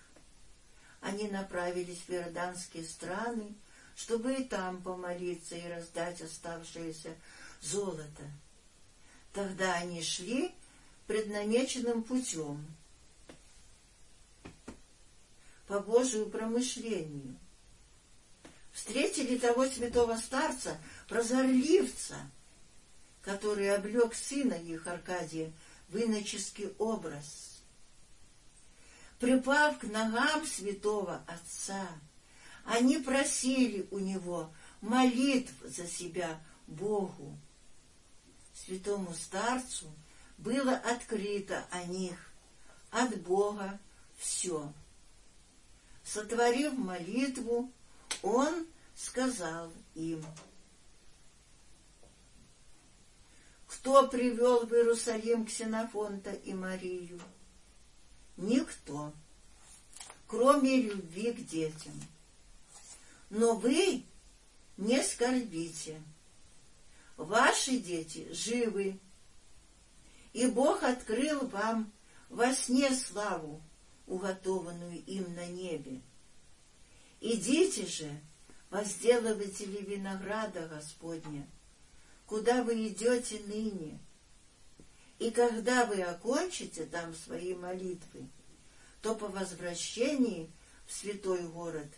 Они направились в иорданские страны, чтобы и там помолиться и раздать оставшееся золото. Тогда они шли преднамеченным путем, по Божию промышлению. Встретили того святого старца, прозорливца, который облег сына их, Аркадия, в иноческий образ. Припав к ногам святого отца, они просили у него молитв за себя Богу. Святому старцу было открыто о них, от Бога все. Сотворив молитву, он сказал им, Кто привел в Иерусалим Ксенофонта и Марию? Никто, кроме любви к детям. Но вы не скорбите. Ваши дети живы, и Бог открыл вам во сне славу, уготованную им на небе. Идите же, возделыватели винограда Господня, куда вы идете ныне, и когда вы окончите там свои молитвы, то по возвращении в святой город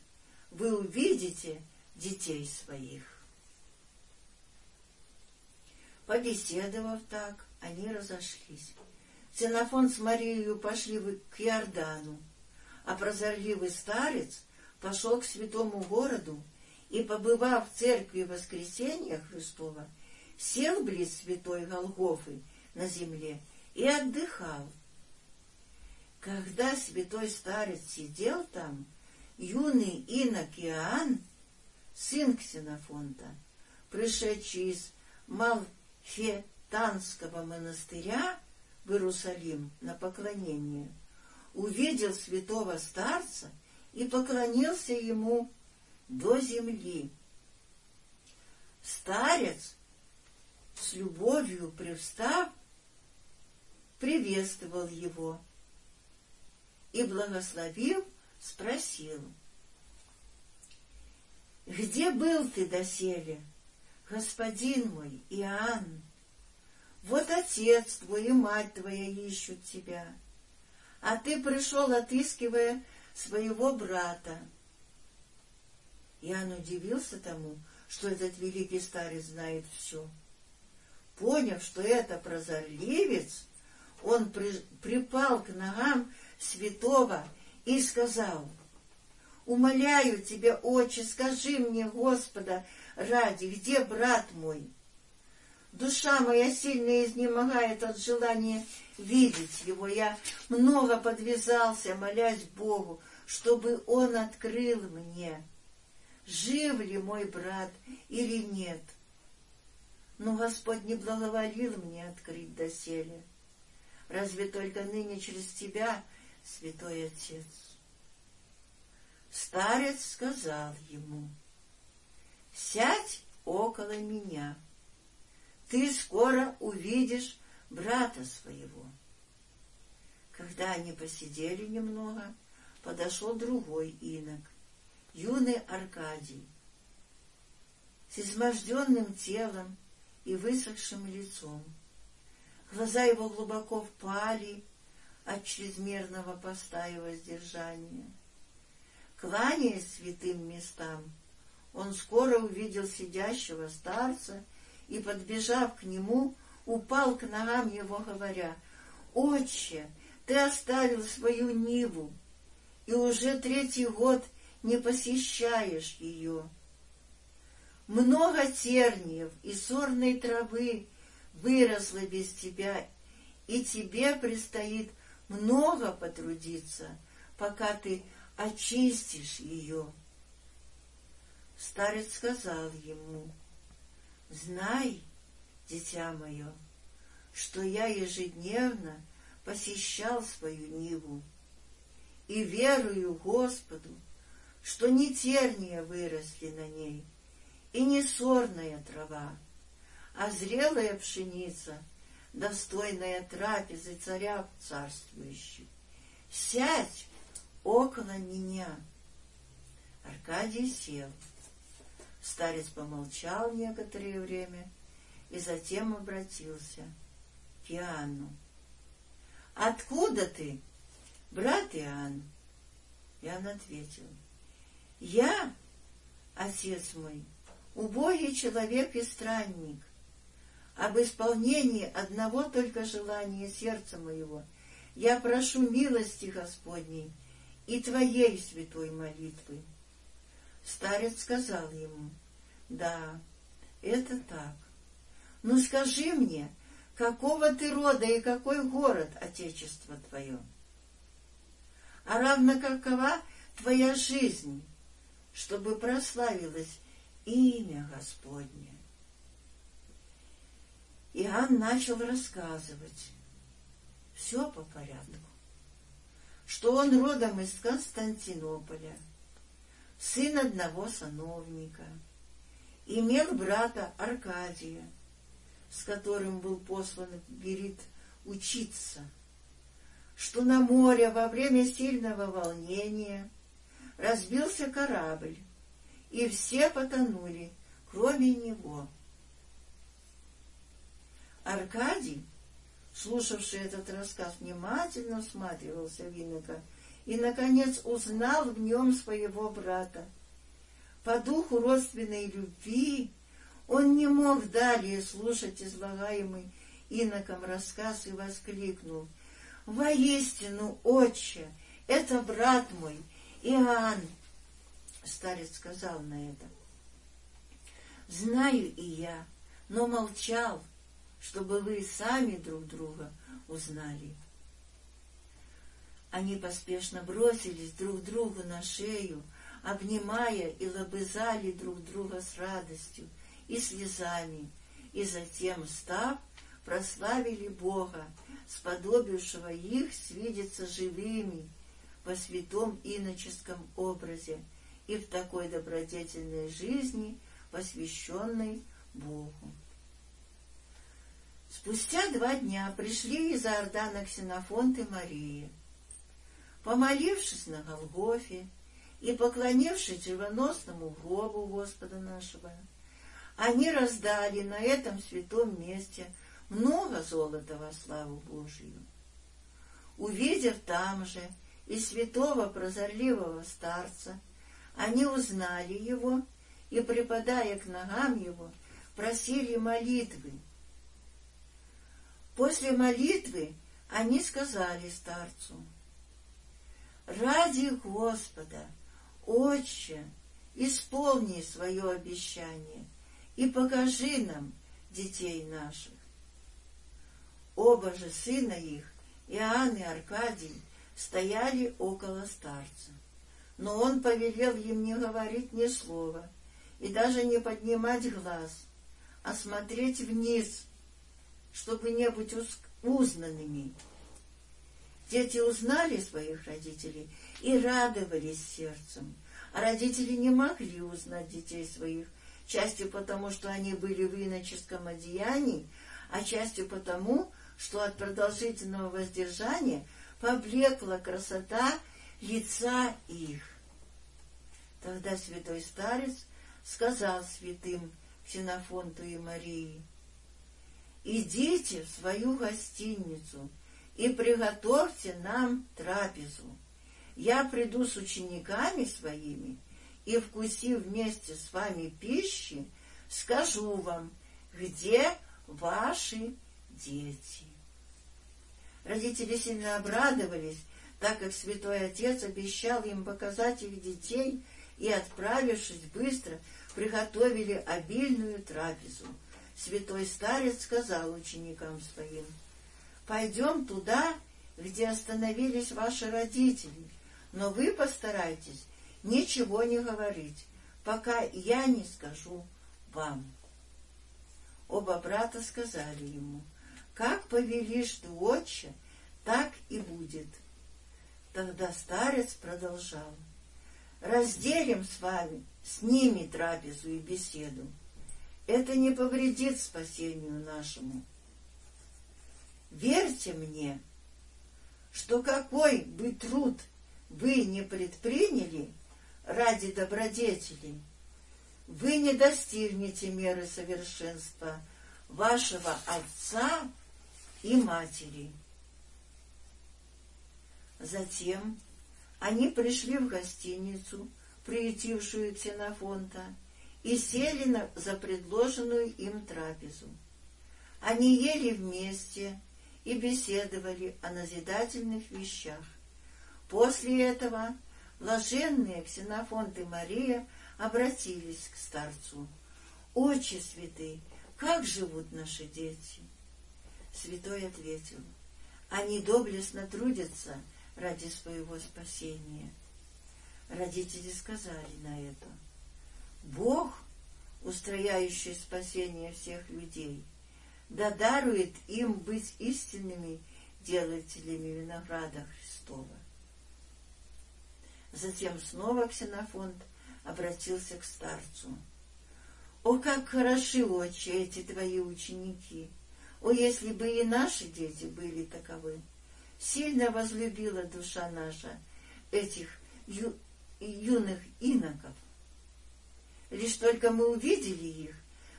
вы увидите детей своих. Побеседовав так, они разошлись. Ксенофон с Марией пошли к Иордану, а прозорливый старец пошел к святому городу и, побывав в церкви воскресения Христова, сел близ святой Голгофы на земле и отдыхал. Когда святой старец сидел там, юный инок Иоанн, сын Ксенофонта, пришедший из Малфетанского монастыря в Иерусалим на поклонение, увидел святого старца и поклонился ему до земли. Старец, с любовью привстав, приветствовал его и, благословив, спросил, «Где был ты доселе, господин мой Иоанн? Вот отец твой и мать твоя ищут тебя, а ты пришел, отыскивая своего брата». Иоанн удивился тому, что этот великий старец знает все. Поняв, что это прозорливец, он при, припал к ногам святого и сказал, «Умоляю тебя, отче, скажи мне, Господа, ради, где брат мой?» Душа моя сильно изнемогает от желания видеть его. Я много подвязался, молясь Богу, чтобы он открыл мне, жив ли мой брат или нет. Но Господь не благоволил мне открыть доселе. Разве только ныне через тебя, святой Отец? Старец сказал ему, «Сядь около меня, ты скоро увидишь брата своего». Когда они посидели немного, подошел другой инок, юный Аркадий, с изможденным телом и высохшим лицом. Глаза его глубоко впали от чрезмерного поста и воздержания. Кланяясь святым местам, он скоро увидел сидящего старца и, подбежав к нему, упал к ногам его, говоря, «Отче, ты оставил свою Ниву, и уже третий год не посещаешь ее. Много терниев и сорной травы выросло без тебя, и тебе предстоит много потрудиться, пока ты очистишь ее. Старец сказал ему, «Знай, дитя мое, что я ежедневно посещал свою Ниву и верую Господу, что не терния выросли на ней, и не сорная трава, а зрелая пшеница, достойная трапезы царя царствующих. Сядь около меня. Аркадий сел. Старец помолчал некоторое время и затем обратился к Иоанну. — Откуда ты, брат Иоанн? Иоанн ответил. — Я, отец мой, убогий человек и странник. Об исполнении одного только желания сердца моего я прошу милости Господней и Твоей святой молитвы. Старец сказал ему, да, это так. Но скажи мне, какого ты рода и какой город Отечество твое? А равно какова твоя жизнь, чтобы прославилось имя Господне? Иоанн начал рассказывать все по порядку, что он родом из Константинополя, сын одного сановника, имел брата Аркадия, с которым был послан Берит учиться, что на море во время сильного волнения разбился корабль, и все потонули, кроме него. Аркадий, слушавший этот рассказ, внимательно всматривался в инока и, наконец, узнал в нем своего брата. По духу родственной любви он не мог далее слушать излагаемый иноком рассказ и воскликнул. «Воистину, отче, это брат мой, Иоанн!» Старец сказал на это. «Знаю и я, но молчал, чтобы вы сами друг друга узнали». Они поспешно бросились друг другу на шею, обнимая и лобызали друг друга с радостью и слезами, и затем, став, прославили Бога, сподобившего их свидеться живыми по святом иноческом образе и в такой добродетельной жизни, посвященной Богу. Спустя два дня пришли из Иордана Ксенофонт и Мария — помолившись на Голгофе и поклонившись живоносному гробу Господа нашего, они раздали на этом святом месте много золота во славу Божию. Увидев там же и святого прозорливого старца, они узнали его и, припадая к ногам его, просили молитвы. После молитвы они сказали старцу — Ради Господа, Отче, исполни свое обещание и покажи нам детей наших. Оба же сына их, Иоанн и Аркадий, стояли около старца. Но он повелел им не говорить ни слова и даже не поднимать глаз, а смотреть вниз, чтобы не быть узнанными Дети узнали своих родителей и радовались сердцем, а родители не могли узнать детей своих, частью потому, что они были в иноческом одеянии, а частью потому, что от продолжительного воздержания поблекла красота лица их. Тогда святой старец сказал святым Ксенофонту и Марии, «Идите в свою гостиницу» и приготовьте нам трапезу. Я приду с учениками своими и, вкусив вместе с вами пищи, скажу вам, где ваши дети. Родители сильно обрадовались, так как святой отец обещал им показать их детей, и, отправившись быстро, приготовили обильную трапезу. Святой старец сказал ученикам своим — Пойдем туда, где остановились ваши родители, но вы постарайтесь ничего не говорить, пока я не скажу вам. Оба брата сказали ему, как повелишь ты, отче, так и будет. Тогда старец продолжал. Разделим с вами, с ними трапезу и беседу. Это не повредит спасению нашему. Верьте мне, что какой бы труд вы не предприняли ради добродетели, вы не достигнете меры совершенства вашего отца и матери. Затем они пришли в гостиницу, приютившую Ксенофонта, и сели на, за предложенную им трапезу. Они ели вместе и беседовали о назидательных вещах. После этого блаженные Ксенофонт и Мария обратились к старцу. «Отче святый, как живут наши дети?» Святой ответил, «Они доблестно трудятся ради своего спасения». Родители сказали на это, «Бог, устрояющий спасение всех людей, да дарует им быть истинными делателями винограда Христова». Затем снова Ксенофонт обратился к старцу. «О, как хороши, отче, эти твои ученики! О, если бы и наши дети были таковы! Сильно возлюбила душа наша этих ю юных иноков. Лишь только мы увидели их,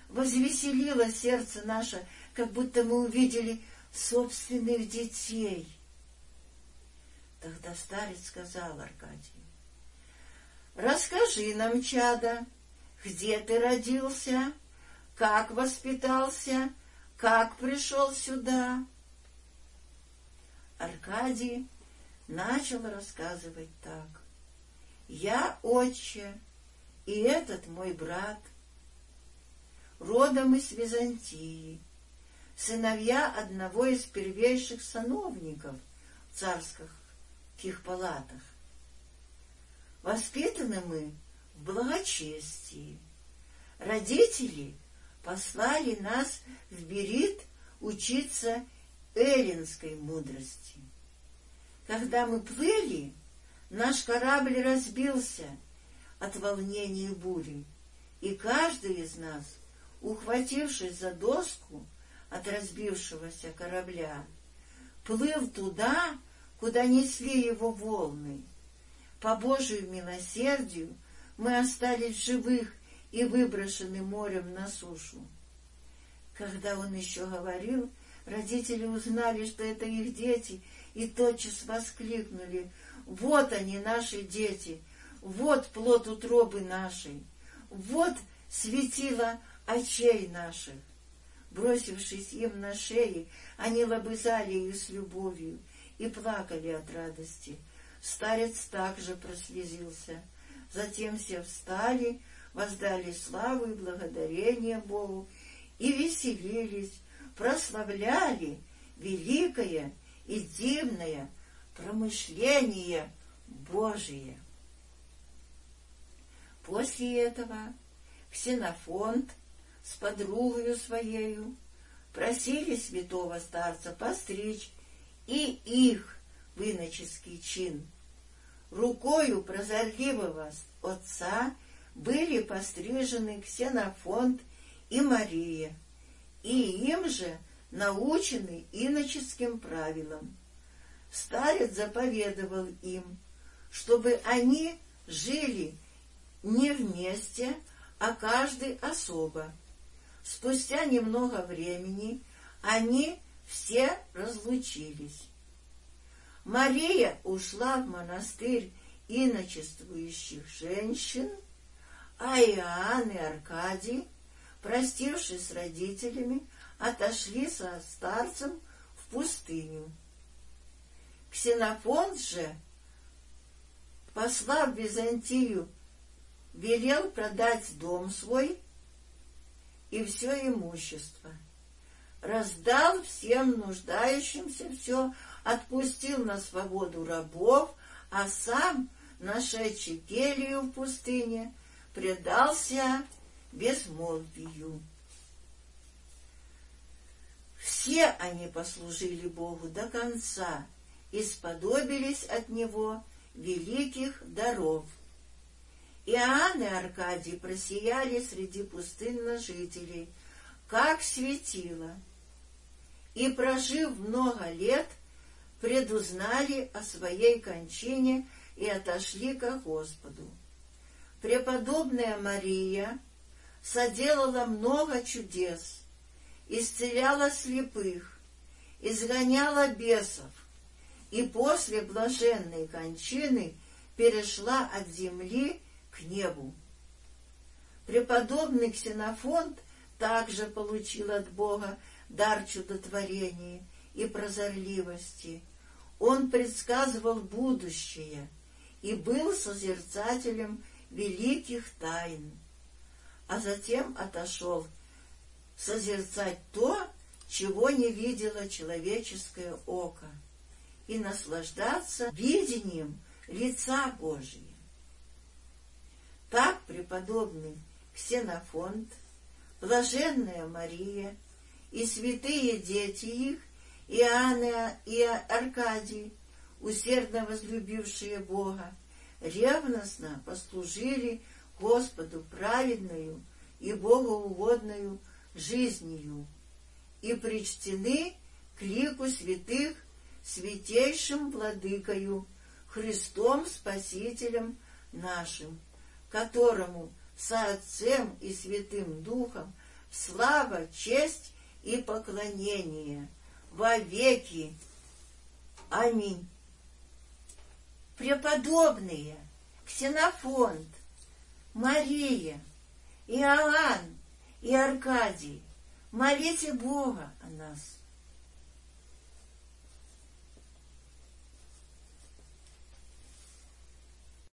возвеселило сердце наше, как будто мы увидели собственных детей. Тогда старец сказал Аркадию, Расскажи нам, чада, где ты родился, как воспитался, как пришел сюда. Аркадий начал рассказывать так. Я отче, и этот мой брат, родом из Византии, сыновья одного из первейших сановников в царских палатах. Воспитаны мы в благочестии. Родители послали нас в Берит учиться эллинской мудрости. Когда мы плыли, наш корабль разбился от волнения бури, и каждый из нас, ухватившись за доску от разбившегося корабля, плыл туда, куда несли его волны — по Божию милосердию мы остались живых и выброшены морем на сушу. Когда он еще говорил, родители узнали, что это их дети, и тотчас воскликнули, «Вот они, наши дети! Вот плод утробы нашей! Вот светило очей наших!» Бросившись им на шеи, они лобызали их с любовью и плакали от радости — Старец также прослезился. Затем все встали, воздали славу и благодарение Богу и веселились, прославляли великое и дивное промышление Божие. После этого Ксенофонт с подругою своею просили святого старца постричь и их в иноческий чин рукою прозорливого отца были пострижены Ксенофонт и Мария, и им же научены иноческим правилам. Старец заповедовал им, чтобы они жили не вместе, а каждый особо. Спустя немного времени они все разлучились. Мария ушла в монастырь иночествующих женщин, а Иоанн и Аркадий, простившись с родителями, отошли со старцем в пустыню. Ксенофонт же, послав Византию, велел продать дом свой и все имущество, раздал всем нуждающимся все отпустил на свободу рабов, а сам, нашедший келью в пустыне, предался безмолвию. Все они послужили Богу до конца и сподобились от него великих даров. Иоанн и Аркадий просияли среди пустынных жителей, как светило, и, прожив много лет, предузнали о своей кончине и отошли ко Господу. Преподобная Мария соделала много чудес, исцеляла слепых, изгоняла бесов, и после блаженной кончины перешла от земли к небу. Преподобный Ксенофонт также получил от Бога дар чудотворения и прозорливости. Он предсказывал будущее и был созерцателем великих тайн, а затем отошел созерцать то, чего не видело человеческое око, и наслаждаться видением лица Божия. Так преподобный Ксенофонт, блаженная Мария и святые дети их, Иоанна и Аркадий, усердно возлюбившие Бога, ревностно послужили Господу праведную и богоугодную жизнью и причтены к лику святых святейшим владыкою, Христом Спасителем нашим, которому со Отцем и Святым Духом слава, честь и поклонение во веки. Аминь. Преподобные Ксенофонт, Мария, Иоанн и Аркадий, молите Бога о нас.